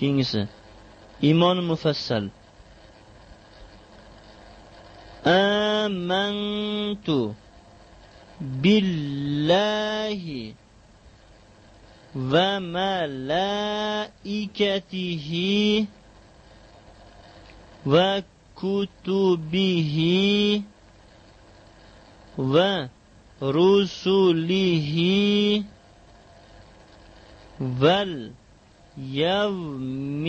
keyingisi iymon mufassal amantu billahi وملائكته وكتبه ورسله واليوم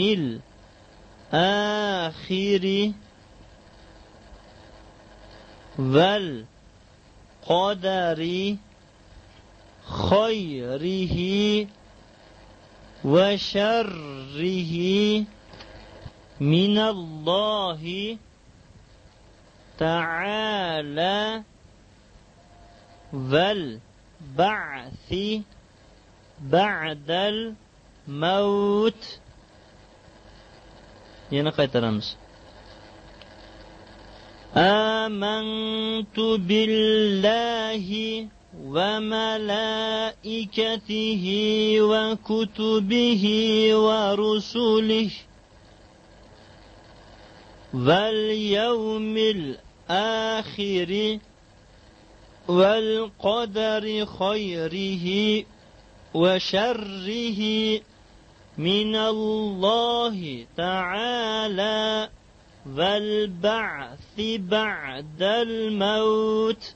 الآخر والقدر خيره وشره من الله تعالى والبعث بعد الموت yana qaytaramiz. آمنت بالله وملائكته وكتبه ورسله واليوم الآخر والقدر خيره وشره من الله تعالى والبعث بعد الموت.